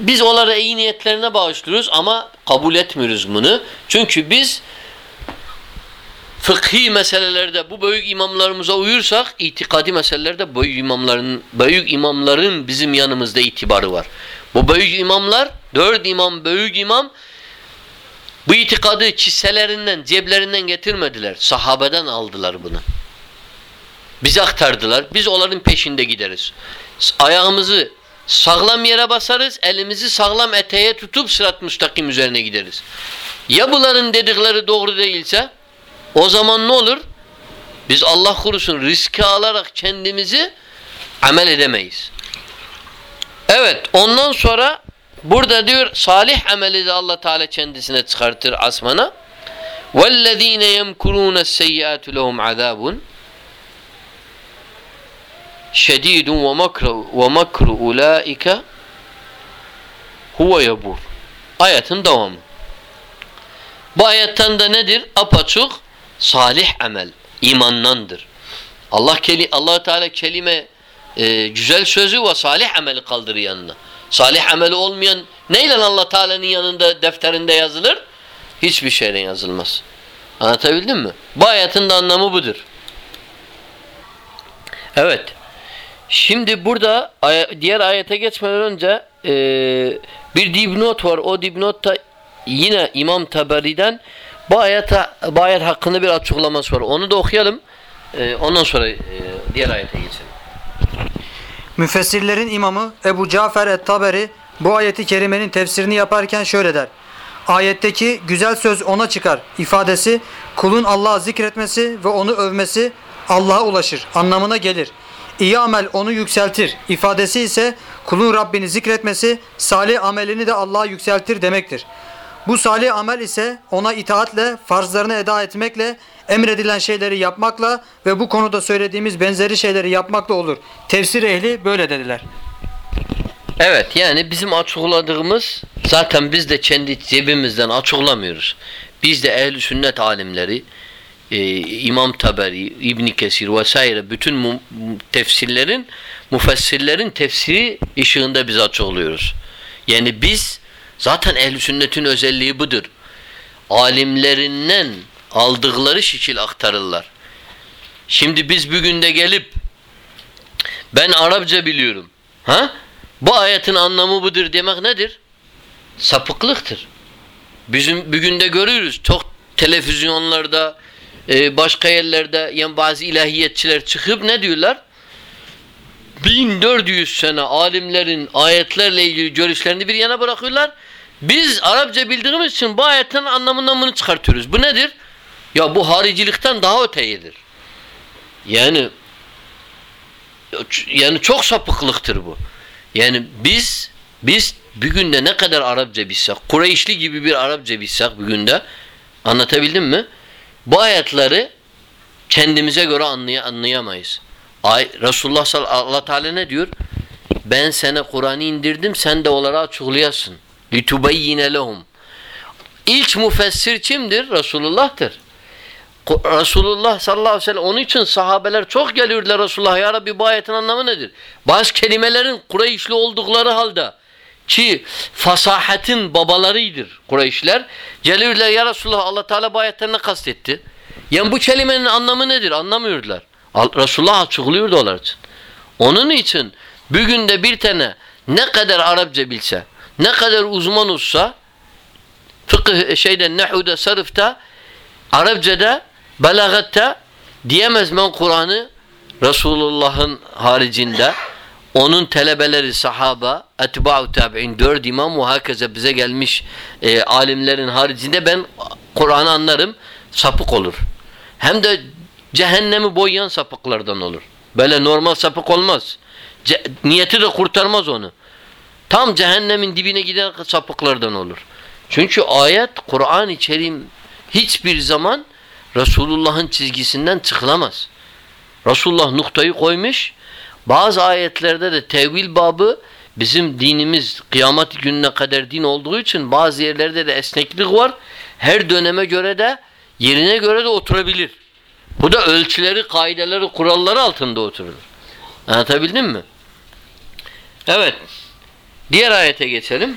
biz onlara iyi niyetlerine bağışlıyoruz ama kabul etmiyoruz bunu. Çünkü biz fıkhi meselelerde bu büyük imamlarımıza uyursak itikadi meselelerde büyük imamların büyük imamların bizim yanımızda itibarı var. Bu büyük imamlar dört imam büyük imam bu itikadı çiselerinden, ceblerinden getirmediler. Sahabeden aldılar bunu. Bize aktardılar. Biz onların peşinde gideriz. Ayağımızı sağlam yere basarız. Elimizi sağlam eteğe tutup sırat müstakim üzerine gideriz. Ya bunların dedikleri doğru değilse o zaman ne olur? Biz Allah korusun riske alarak kendimizi amel edemeyiz. Evet ondan sonra burada diyor salih ameli de Allah Teala kendisine çıkartır asmana. وَالَّذ۪ينَ يَمْكُرُونَ السَّيِّئَاتُ لَهُمْ عَذَابٌ شَد۪يدٌ وَمَكْرُ اُولَٰئِكَ huve yabur. Ayetin devamı. Bu ayetten de nedir? Apaçık salih amel imandandır. Allah keli Allah Teala kelime e, güzel sözü ve salih ameli kaldırır yanına. Salih ameli olmayan neyle Allah Teala'nın yanında defterinde yazılır? Hiçbir şeyle yazılmaz. Anlatabildim mi? Bu ayetin de anlamı budur. Evet. Şimdi burada diğer ayete geçmeden önce e, bir dipnot var. O dipnotta yine İmam Taberi'den bu ayete, bu ayet hakkında bir açıklaması var. Onu da okuyalım. E, ondan sonra e, diğer ayete geçelim. Müfessirlerin imamı Ebu Cafer et-Taberi bu ayeti kerimenin tefsirini yaparken şöyle der. Ayetteki güzel söz ona çıkar ifadesi kulun Allah'ı zikretmesi ve onu övmesi Allah'a ulaşır anlamına gelir. İyi amel onu yükseltir ifadesi ise kulun Rabbini zikretmesi salih amelini de Allah'a yükseltir demektir. Bu salih amel ise ona itaatle, farzlarını eda etmekle, emredilen şeyleri yapmakla ve bu konuda söylediğimiz benzeri şeyleri yapmakla olur. Tefsir ehli böyle dediler. Evet yani bizim açıkladığımız zaten biz de kendi cebimizden açıklamıyoruz. Biz de ehli sünnet alimleri e, İmam Taberi, İbn Kesir vesaire bütün mu, tefsirlerin müfessirlerin tefsiri ışığında biz açıklıyoruz. Yani biz zaten ehli sünnetin özelliği budur. Alimlerinden aldıkları şekil aktarırlar. Şimdi biz bugün de gelip ben Arapça biliyorum. Ha? Bu ayetin anlamı budur demek nedir? Sapıklıktır. Bizim bugün de görüyoruz. Çok televizyonlarda, e, başka yerlerde yani bazı ilahiyetçiler çıkıp ne diyorlar? 1400 sene alimlerin ayetlerle ilgili görüşlerini bir yana bırakıyorlar. Biz Arapça bildiğimiz için bu ayetin anlamından bunu çıkartıyoruz. Bu nedir? Ya bu haricilikten daha öteyedir. Yani yani çok sapıklıktır bu. Yani biz biz bir günde ne kadar Arapça bilsek, Kureyşli gibi bir Arapça bilsek bir günde anlatabildim mi? Bu ayetleri kendimize göre anlay anlayamayız. Ay, Resulullah sallallahu Allah Teala ne diyor? Ben sana Kur'an'ı indirdim, sen de onlara açıklayasın. لِتُبَيِّنَ لَهُمْ İlk müfessir kimdir? Resulullah'tır. Resulullah sallallahu aleyhi ve sellem onun için sahabeler çok geliyorlar Resulullah ya Rabbi bu ayetin anlamı nedir? Bazı kelimelerin Kureyşli oldukları halde ki fasahatin babalarıdır Kureyşler. Geliyorlar ya Resulullah Allah Teala bu ayetten ne kastetti? Yani bu kelimenin anlamı nedir? Anlamıyorlar. Resulullah açıklıyordu onlar için. Onun için bugün de bir tane ne kadar Arapça bilse, ne kadar uzman olsa fıkıh şeyde, nehuda, sarıfta, Arapçada, belagatta diyemez ben Kur'an'ı Resulullah'ın haricinde onun telebeleri sahaba, etba'u tabi'in, dört imam ve hakeze bize gelmiş e, alimlerin haricinde ben Kur'an'ı anlarım, sapık olur. Hem de cehennemi boyayan sapıklardan olur. Böyle normal sapık olmaz. Ce niyeti de kurtarmaz onu. Tam cehennemin dibine giden sapıklardan olur. Çünkü ayet, Kur'an-ı Kerim hiçbir zaman Resulullah'ın çizgisinden çıkılamaz. Resulullah noktayı koymuş. Bazı ayetlerde de tevil babı bizim dinimiz kıyamet gününe kadar din olduğu için bazı yerlerde de esneklik var. Her döneme göre de yerine göre de oturabilir. Bu da ölçüleri, kaideleri, kuralları altında oturur. Anlatabildim mi? Evet. Diğer ayete geçelim.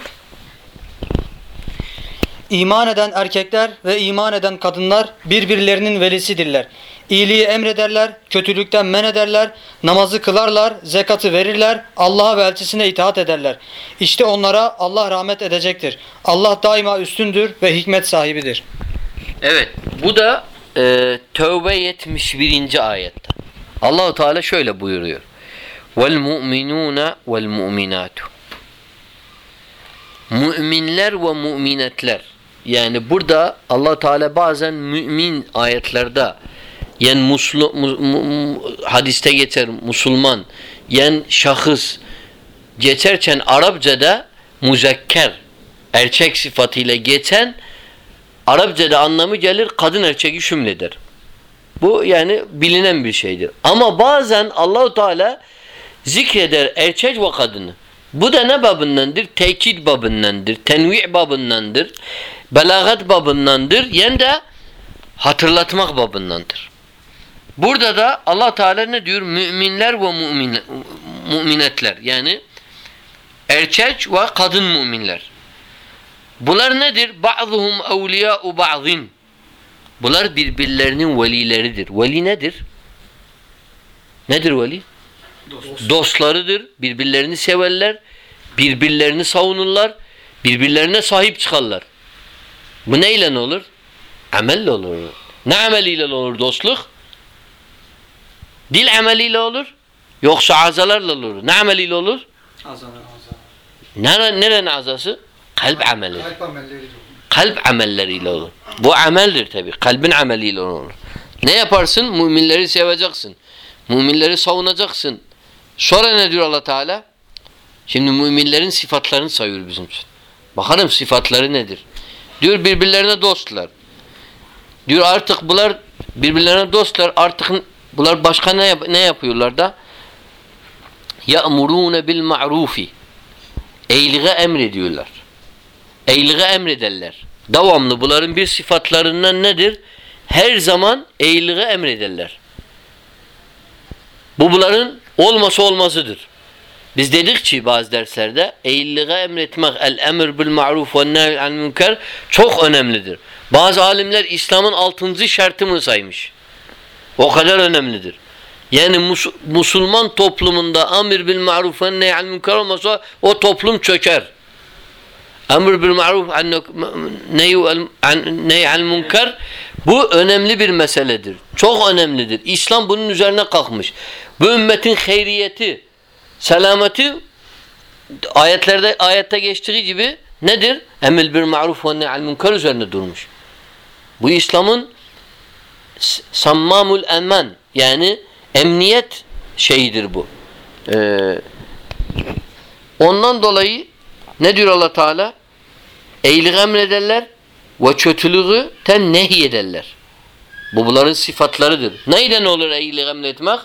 İman eden erkekler ve iman eden kadınlar birbirlerinin velisidirler. İyiliği emrederler, kötülükten men ederler, namazı kılarlar, zekatı verirler, Allah'a ve elçisine itaat ederler. İşte onlara Allah rahmet edecektir. Allah daima üstündür ve hikmet sahibidir. Evet, bu da e, Tevbe 71. ayette. Allahu Teala şöyle buyuruyor. Vel mu'minuna vel mu'minatu. Müminler ve müminetler. Yani burada Allah Teala bazen mümin ayetlerde yani muslu, mu, mu, hadiste geçer Müslüman yani şahıs geçerken Arapçada muzekker erkek sıfatıyla geçen Arapçada anlamı gelir kadın erkek şümledir. Bu yani bilinen bir şeydir. Ama bazen Allahu Teala zikreder erkek ve kadını. Bu da ne babındandır? Tekid babındandır, tenvi' babındandır, belagat babındandır, yani de hatırlatmak babındandır. Burada da Allah Teala ne diyor? Müminler ve mümin, müminetler. Yani erkek ve kadın müminler. Bunlar nedir? Ba'duhum evliya'u ba'din. Bunlar birbirlerinin velileridir. Veli nedir? Nedir veli? Dost. Dostlarıdır. Birbirlerini severler. Birbirlerini savunurlar. Birbirlerine sahip çıkarlar. Bu neyle olur? Amelle olur. Ne ameliyle olur dostluk? Dil ameliyle olur. Yoksa azalarla olur. Ne ameliyle olur? Azalar. Nere, nerenin azası? Kalp ameli. Kalp amelleri. Kalp amelleriyle olur. Bu ameldir tabi. Kalbin ameliyle olur. Ne yaparsın? Müminleri seveceksin. Müminleri savunacaksın. Sonra ne diyor Allah Teala? Şimdi müminlerin sıfatlarını sayıyor bizim için. Bakalım sıfatları nedir? Diyor birbirlerine dostlar. Diyor artık bunlar birbirlerine dostlar. Artık bunlar başka ne, yap ne yapıyorlar da? Ya'murune bil ma'rufi. Eyliğe emrediyorlar. Eyliğe emrederler. Devamlı bunların bir sıfatlarından nedir? Her zaman eyliğe emrederler. Bu bunların olması olmazıdır. Biz dedik ki bazı derslerde eylike emretmek, el emr bil ma'ruf ve nehy anil münker çok önemlidir. Bazı alimler İslam'ın altıncı şartını saymış. O kadar önemlidir. Yani mus Müslüman toplumunda amir bil ma'ruf ve nehy anil münker olmasa o toplum çöker. Emr bil ma'ruf nehy anil münker bu önemli bir meseledir. Çok önemlidir. İslam bunun üzerine kalkmış. Bu ümmetin hayriyeti, selameti ayetlerde ayette geçtiği gibi nedir? Emil bir maruf ve nehy'al münker üzerine durmuş. Bu İslam'ın sammamul eman yani emniyet şeyidir bu. Ee, ondan dolayı ne diyor Allah Teala? İyiliği emrederler ve kötülüğü ten nehy ederler. Bu bunların sıfatlarıdır. Neyden olur iyiliği emretmek?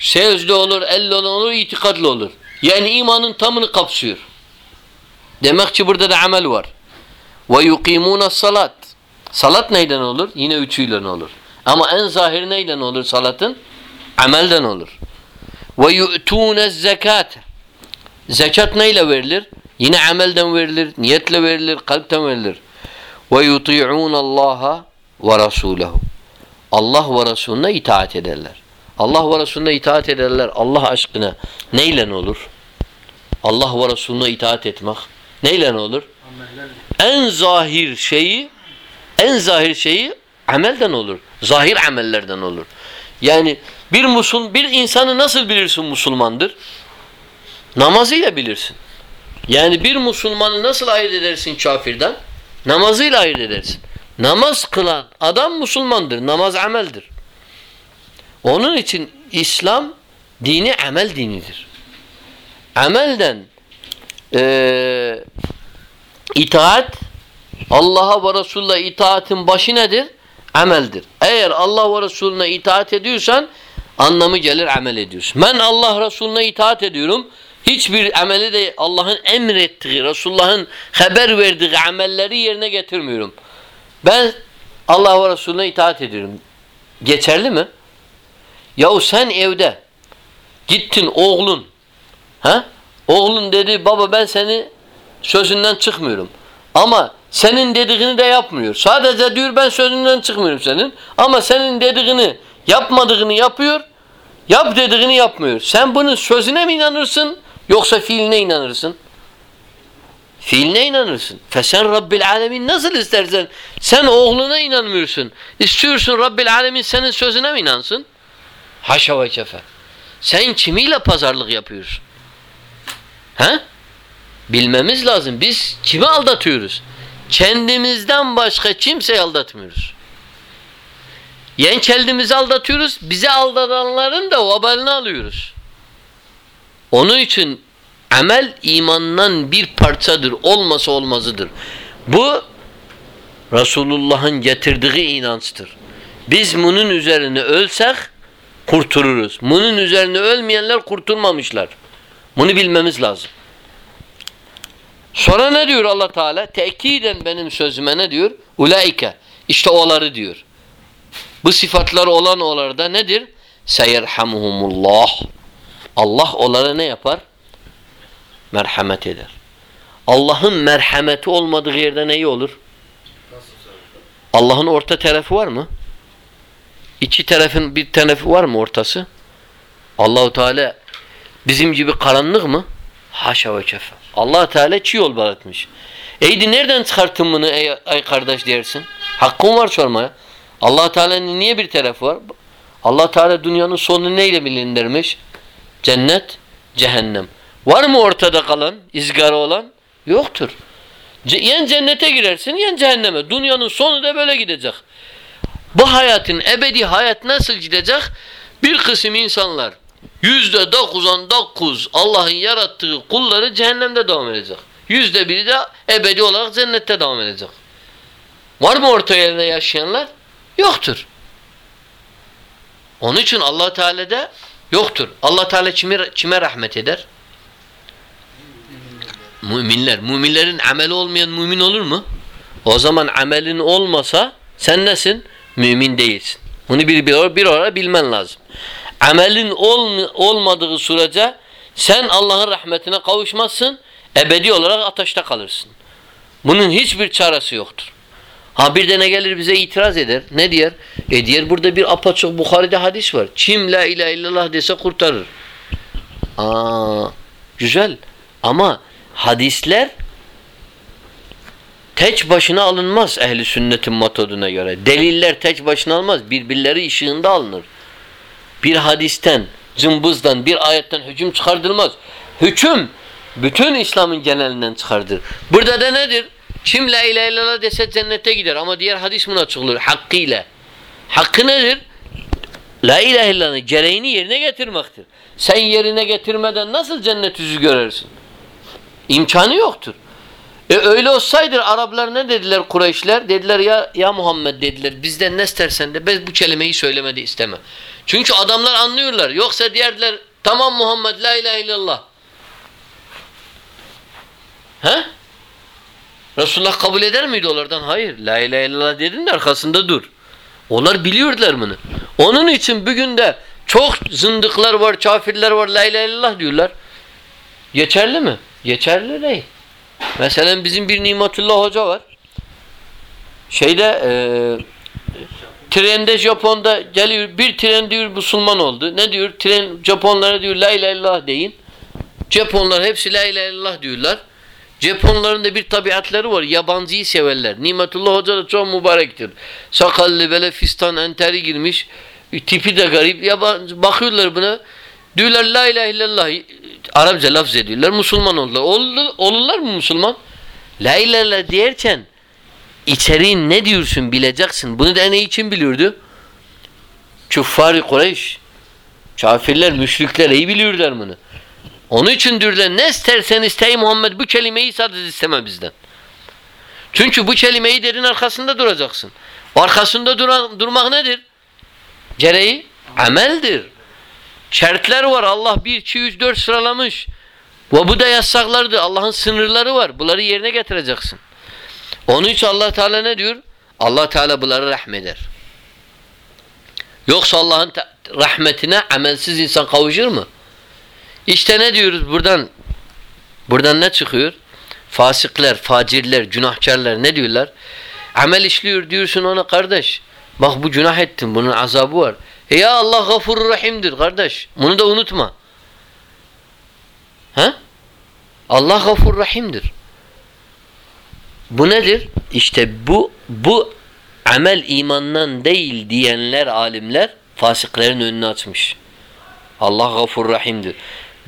Sözde olur, elle olur, itikadlı olur. Yani imanın tamını kapsıyor. Demek ki burada da amel var. Ve yukimuna salat. Salat neyden olur? Yine üçüyle olur. Ama en zahir neyden olur salatın? Amelden olur. Ve yu'tune zekat. Zekat neyle verilir? Yine amelden verilir, niyetle verilir, kalpten verilir. Ve yuti'un Allah'a ve Rasulehu. Allah ve Resulüne itaat ederler. Allah ve Resulüne itaat ederler. Allah aşkına neyle olur? Allah ve Resulüne itaat etmek neyle olur? En zahir şeyi en zahir şeyi amelden olur. Zahir amellerden olur. Yani bir musul bir insanı nasıl bilirsin Müslümandır? Namazıyla bilirsin. Yani bir Müslümanı nasıl ayırt edersin kafirden? Namazıyla ayırt edersin. Namaz kılan adam Müslümandır. Namaz ameldir. Onun için İslam dini amel dinidir. Amelden eee itaat Allah'a ve Resulüne itaatin başı nedir? Ameldir. Eğer Allah ve Resulüne itaat ediyorsan anlamı gelir amel ediyorsun. Ben Allah Resulüne itaat ediyorum. Hiçbir ameli de Allah'ın emrettiği, Resulullah'ın haber verdiği amelleri yerine getirmiyorum. Ben Allah ve Resulüne itaat ediyorum. Geçerli mi? Yahu sen evde gittin oğlun ha? Oğlun dedi baba ben seni sözünden çıkmıyorum. Ama senin dediğini de yapmıyor. Sadece diyor ben sözünden çıkmıyorum senin. Ama senin dediğini yapmadığını yapıyor. Yap dediğini yapmıyor. Sen bunun sözüne mi inanırsın yoksa fiiline inanırsın? Fiiline inanırsın. Fesen Rabbil Alemin nasıl istersen sen oğluna inanmıyorsun. İstiyorsun Rabbil Alemin senin sözüne mi inansın? Haşa ve kefe. Sen kimiyle pazarlık yapıyorsun? He? Bilmemiz lazım. Biz kimi aldatıyoruz? Kendimizden başka kimseyi aldatmıyoruz. Yen kendimizi aldatıyoruz. Bizi aldatanların da vabalini alıyoruz. Onun için amel imandan bir parçadır. Olmasa olmazıdır. Bu Resulullah'ın getirdiği inançtır. Biz bunun üzerine ölsek kurtuluruz. Bunun üzerine ölmeyenler kurtulmamışlar. Bunu bilmemiz lazım. Sonra ne diyor Allah Teala? Tekiden benim sözüme ne diyor? Ulaike. İşte oları diyor. Bu sıfatları olan olarda nedir? Seyerhamuhumullah. Allah onlara ne yapar? Merhamet eder. Allah'ın merhameti olmadığı yerde neyi olur? Allah'ın orta tarafı var mı? İki tarafın bir tarafı var mı ortası? Allahu Teala bizim gibi karanlık mı? Haşa ve kefe. allah Teala çiğ yol baratmış. Eydi nereden çıkarttın bunu ey, ey kardeş dersin? Hakkın var sormaya. allah Teala'nın niye bir tarafı var? allah Teala dünyanın sonunu neyle bilindirmiş? Cennet, cehennem. Var mı ortada kalan, izgara olan? Yoktur. Yen cennete girersin, yen cehenneme. Dünyanın sonu da böyle gidecek. Bu hayatın ebedi hayat nasıl gidecek? Bir kısım insanlar yüzde dokuzan dokuz Allah'ın yarattığı kulları cehennemde devam edecek. Yüzde biri de ebedi olarak cennette devam edecek. Var mı orta yerde yaşayanlar? Yoktur. Onun için allah Teala'da yoktur. allah Teala kime, kime rahmet eder? Müminler. Müminlerin ameli olmayan mümin olur mu? O zaman amelin olmasa sen nesin? Mümin değilsin. Bunu bir, bir, bir ara bilmen lazım. Amelin ol, olmadığı sürece sen Allah'ın rahmetine kavuşmazsın. Ebedi olarak ateşte kalırsın. Bunun hiçbir çaresi yoktur. Ha bir de ne gelir bize itiraz eder. Ne diyer? E diyer burada bir apaçık Bukhari'de hadis var. Kim la ilahe illallah dese kurtarır. Aa, güzel. Ama hadisler tek başına alınmaz ehli sünnetin metoduna göre. Deliller tek başına alınmaz. Birbirleri ışığında alınır. Bir hadisten, cımbızdan, bir ayetten hüküm çıkartılmaz. Hüküm Bütün İslam'ın genelinden çıkardır. Burada da nedir? Kim la ilahe illallah dese cennete gider ama diğer hadis bunu açıklıyor. Hakkıyla. Hakkı nedir? La ilahe illallah'ın gereğini yerine getirmektir. Sen yerine getirmeden nasıl cennet yüzü görürsün? İmkanı yoktur. E öyle olsaydı Araplar ne dediler Kureyşler? Dediler ya ya Muhammed dediler bizden ne istersen de biz bu kelimeyi söylemedi isteme. Çünkü adamlar anlıyorlar. Yoksa diğerler tamam Muhammed la ilahe illallah. He? Resulullah kabul eder miydi onlardan? Hayır. La ilahe illallah dedin de arkasında dur. Onlar biliyorlar bunu. Onun için bugün de çok zındıklar var, kafirler var, la ilahe illallah diyorlar. Geçerli mi? Geçerli değil. Mesela bizim bir Nimetullah Hoca var. Şeyde e, trende Japon'da geliyor. Bir tren diyor Müslüman oldu. Ne diyor? Tren Japonlara diyor la ilahe illallah deyin. Japonlar hepsi la ilahe illallah diyorlar. Japonların da bir tabiatları var. Yabancıyı severler. Nimetullah Hoca da çok mübarektir. Sakallı böyle fistan enteri girmiş. Tipi de garip. Yabancı, bakıyorlar buna. Diyorlar la ilahe illallah. Arapça lafz ediyorlar. Müslüman oldular. Oldu, olurlar mı Müslüman? La ilahe diyerken içeriğin ne diyorsun bileceksin. Bunu da ne için biliyordu? Küffar-ı Kureyş. Kafirler, müşrikler iyi biliyorlar bunu. Onun için diyorlar ne istersen istey Muhammed bu kelimeyi sadece isteme bizden. Çünkü bu kelimeyi derin arkasında duracaksın. Arkasında duran, durmak nedir? Gereği ameldir. Şartlar var. Allah 1, 2, 3, 4 sıralamış. Ve bu da yasaklardır. Allah'ın sınırları var. Bunları yerine getireceksin. Onun için allah Teala ne diyor? allah Teala bunları rahmeder. Yoksa Allah'ın rahmetine amelsiz insan kavuşur mu? İşte ne diyoruz buradan? Buradan ne çıkıyor? Fasikler, facirler, günahkarlar ne diyorlar? Amel işliyor diyorsun ona kardeş. Bak bu günah ettin. Bunun azabı var. E ya Allah gafurur rahimdir kardeş. Bunu da unutma. He? Allah gafur rahimdir. Bu nedir? İşte bu bu amel imandan değil diyenler alimler fasiklerin önünü açmış. Allah gafur rahimdir.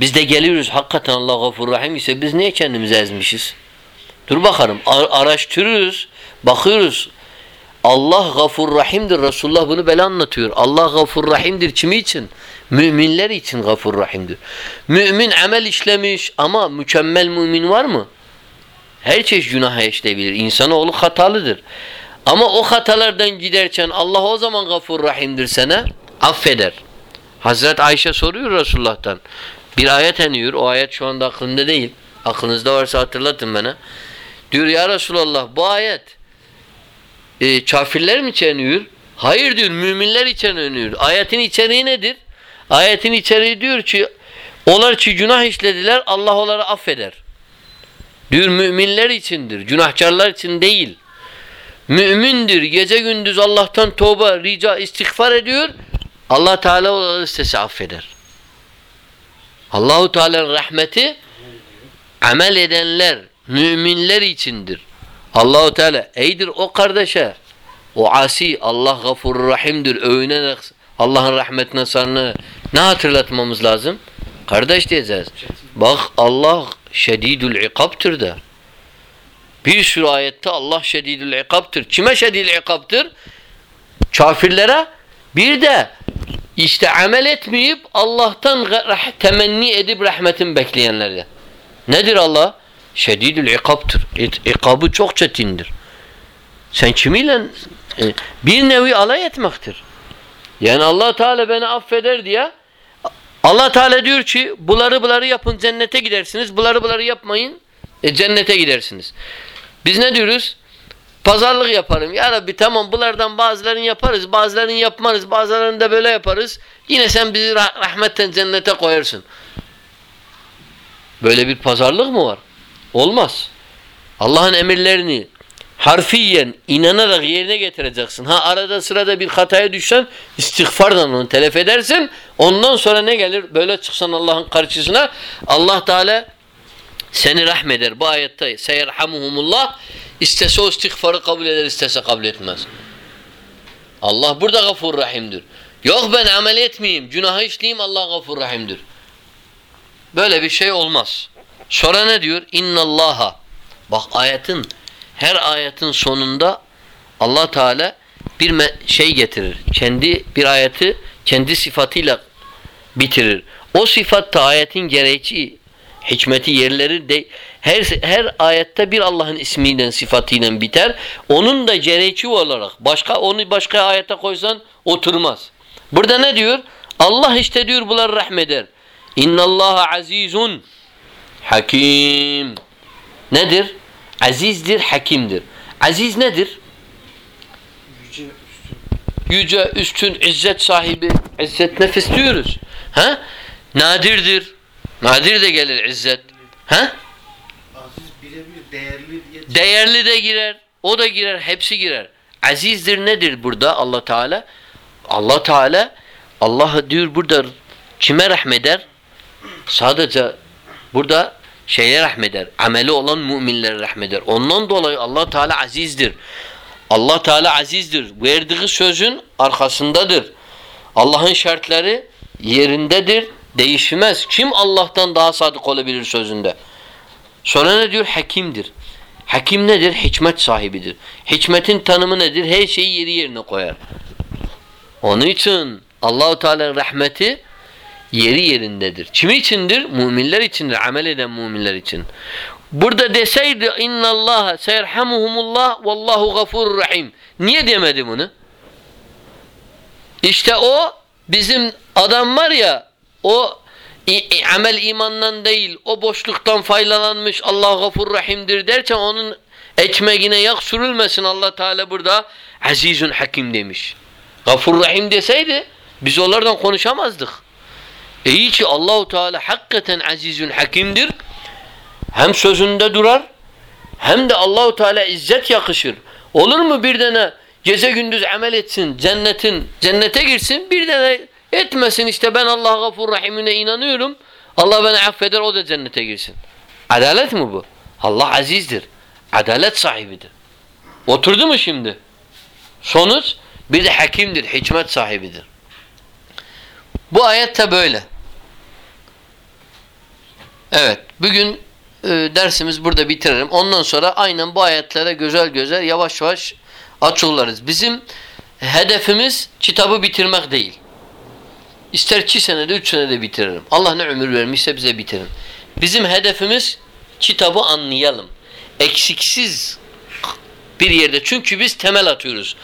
Biz de geliyoruz hakikaten Allah gafur rahim ise biz niye kendimizi ezmişiz? Dur bakalım araştırıyoruz, bakıyoruz. Allah gafur rahimdir. Resulullah bunu böyle anlatıyor. Allah gafur rahimdir. Kimi için? Müminler için gafur rahimdir. Mümin amel işlemiş ama mükemmel mümin var mı? Her çeşit günah işleyebilir. İnsanoğlu hatalıdır. Ama o hatalardan giderken Allah o zaman gafur rahimdir sana affeder. Hazret Ayşe soruyor Resulullah'tan. Bir ayet iniyor. O ayet şu anda aklımda değil. Aklınızda varsa hatırlatın bana. Diyor ya Resulallah bu ayet e, kafirler mi içeniyor? Hayır diyor müminler içeniyor. Ayetin içeriği nedir? Ayetin içeriği diyor ki onlar ki günah işlediler Allah onları affeder. Diyor müminler içindir. Günahkarlar için değil. Mümindir. Gece gündüz Allah'tan tövbe, rica, istiğfar ediyor. Allah Teala onları istese affeder. Allahu Teala'nın rahmeti amel edenler, müminler içindir. Allahu Teala eydir o kardeşe. O asi Allah gafurur rahimdir. Övünerek Allah'ın rahmetine sarını ne hatırlatmamız lazım? Kardeş diyeceğiz. Bak Allah şedidül ikaptır da. Bir sürü ayette Allah şedidül ikaptır. Kime şedidül ikaptır? Kafirlere bir de işte amel etmeyip Allah'tan temenni edip rahmetin bekleyenlere. Nedir Allah? Şedidül ikaptır. İkabı çok çetindir. Sen kimiyle e, bir nevi alay etmektir. Yani Allah Teala beni affeder diye Allah Teala diyor ki buları buları yapın cennete gidersiniz. Buları buları yapmayın e, cennete gidersiniz. Biz ne diyoruz? Pazarlık yaparım. Ya Rabbi tamam bunlardan bazılarını yaparız, bazılarını yapmarız, bazılarını da böyle yaparız. Yine sen bizi rah rahmetten cennete koyarsın. Böyle bir pazarlık mı var? Olmaz. Allah'ın emirlerini harfiyen inanarak yerine getireceksin. Ha arada sırada bir hataya düşsen istiğfarla onu telef edersin. Ondan sonra ne gelir? Böyle çıksan Allah'ın karşısına Allah Teala seni rahmeder. Bu ayette seyerhamuhumullah istese o istiğfarı kabul eder, istese kabul etmez. Allah burada gafur rahimdir. Yok ben amel etmeyeyim, günahı işleyeyim Allah gafur rahimdir. Böyle bir şey olmaz. Sonra ne diyor? İnnallaha. Bak ayetin her ayetin sonunda Allah Teala bir şey getirir. Kendi bir ayeti kendi sıfatıyla bitirir. O sıfat da ayetin gereği hikmeti yerleri de her her ayette bir Allah'ın ismiyle sıfatıyla biter. Onun da gereği olarak başka onu başka ayete koysan oturmaz. Burada ne diyor? Allah işte diyor bunlar rahmeder. İnnallaha azizun hakim. Nedir? Azizdir, hakimdir. Aziz nedir? Yüce, üstün, izzet sahibi, izzet nefis diyoruz. Ha? Nadirdir. Nadir de gelir izzet. Diye Değerli de girer. O da girer. Hepsi girer. Azizdir nedir burada Allah Teala? Allah Teala Allah diyor burada kime rahmeder? Sadece burada şeye rahmeder. Ameli olan müminlere rahmeder. Ondan dolayı Allah Teala azizdir. Allah Teala azizdir. Verdiği sözün arkasındadır. Allah'ın şartları yerindedir. Değişmez. Kim Allah'tan daha sadık olabilir sözünde? Sonra ne diyor? Hakimdir. Hakim nedir? Hikmet sahibidir. Hikmetin tanımı nedir? Her şeyi yeri yerine koyar. Onun için Allahu Teala'nın rahmeti yeri yerindedir. Kim içindir? Müminler içindir. Amel eden müminler için. Burada deseydi inna Allah seyerhamuhumullah vallahu gafurur rahim. Niye demedi bunu? İşte o bizim adam var ya o amel imandan değil o boşluktan faydalanmış Allah gafur rahimdir derken onun ekmeğine yak sürülmesin Allah Teala burada azizun hakim demiş. Gafur rahim deseydi biz onlardan konuşamazdık. E iyi ki Allahu Teala hakikaten azizun hakimdir. Hem sözünde durar hem de Allahu Teala izzet yakışır. Olur mu bir tane gece gündüz amel etsin, cennetin cennete girsin, bir tane etmesin işte ben Allah Gafur Rahim'ine inanıyorum. Allah beni affeder o da cennete girsin. Adalet mi bu? Allah azizdir. Adalet sahibidir. Oturdu mu şimdi? Sonuç bir de hakimdir, hikmet sahibidir. Bu ayet de böyle. Evet, bugün e, dersimiz burada bitirelim. Ondan sonra aynen bu ayetlere güzel güzel yavaş yavaş açıklarız. Bizim hedefimiz kitabı bitirmek değil. İster iki senede, üç senede bitiririm. Allah ne ömür vermişse bize bitirin. Bizim hedefimiz kitabı anlayalım. Eksiksiz bir yerde. Çünkü biz temel atıyoruz.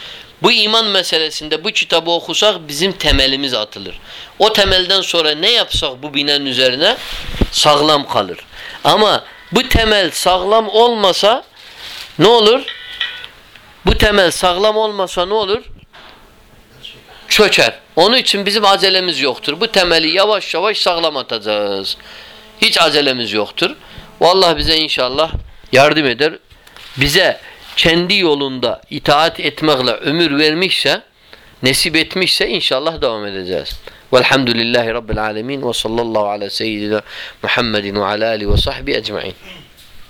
Bu iman meselesinde bu kitabı okusak bizim temelimiz atılır. O temelden sonra ne yapsak bu binanın üzerine sağlam kalır. Ama bu temel sağlam olmasa ne olur? Bu temel sağlam olmasa ne olur? Çöker. Onun için bizim acelemiz yoktur. Bu temeli yavaş yavaş sağlam atacağız. Hiç acelemiz yoktur. Vallahi bize inşallah yardım eder. Bize kendi yolunda itaat etmekle ömür vermişse, nesip etmişse inşallah devam edeceğiz. Velhamdülillahi Rabbil alemin ve sallallahu ala seyyidina Muhammedin ve ala alihi ve sahbihi ecma'in.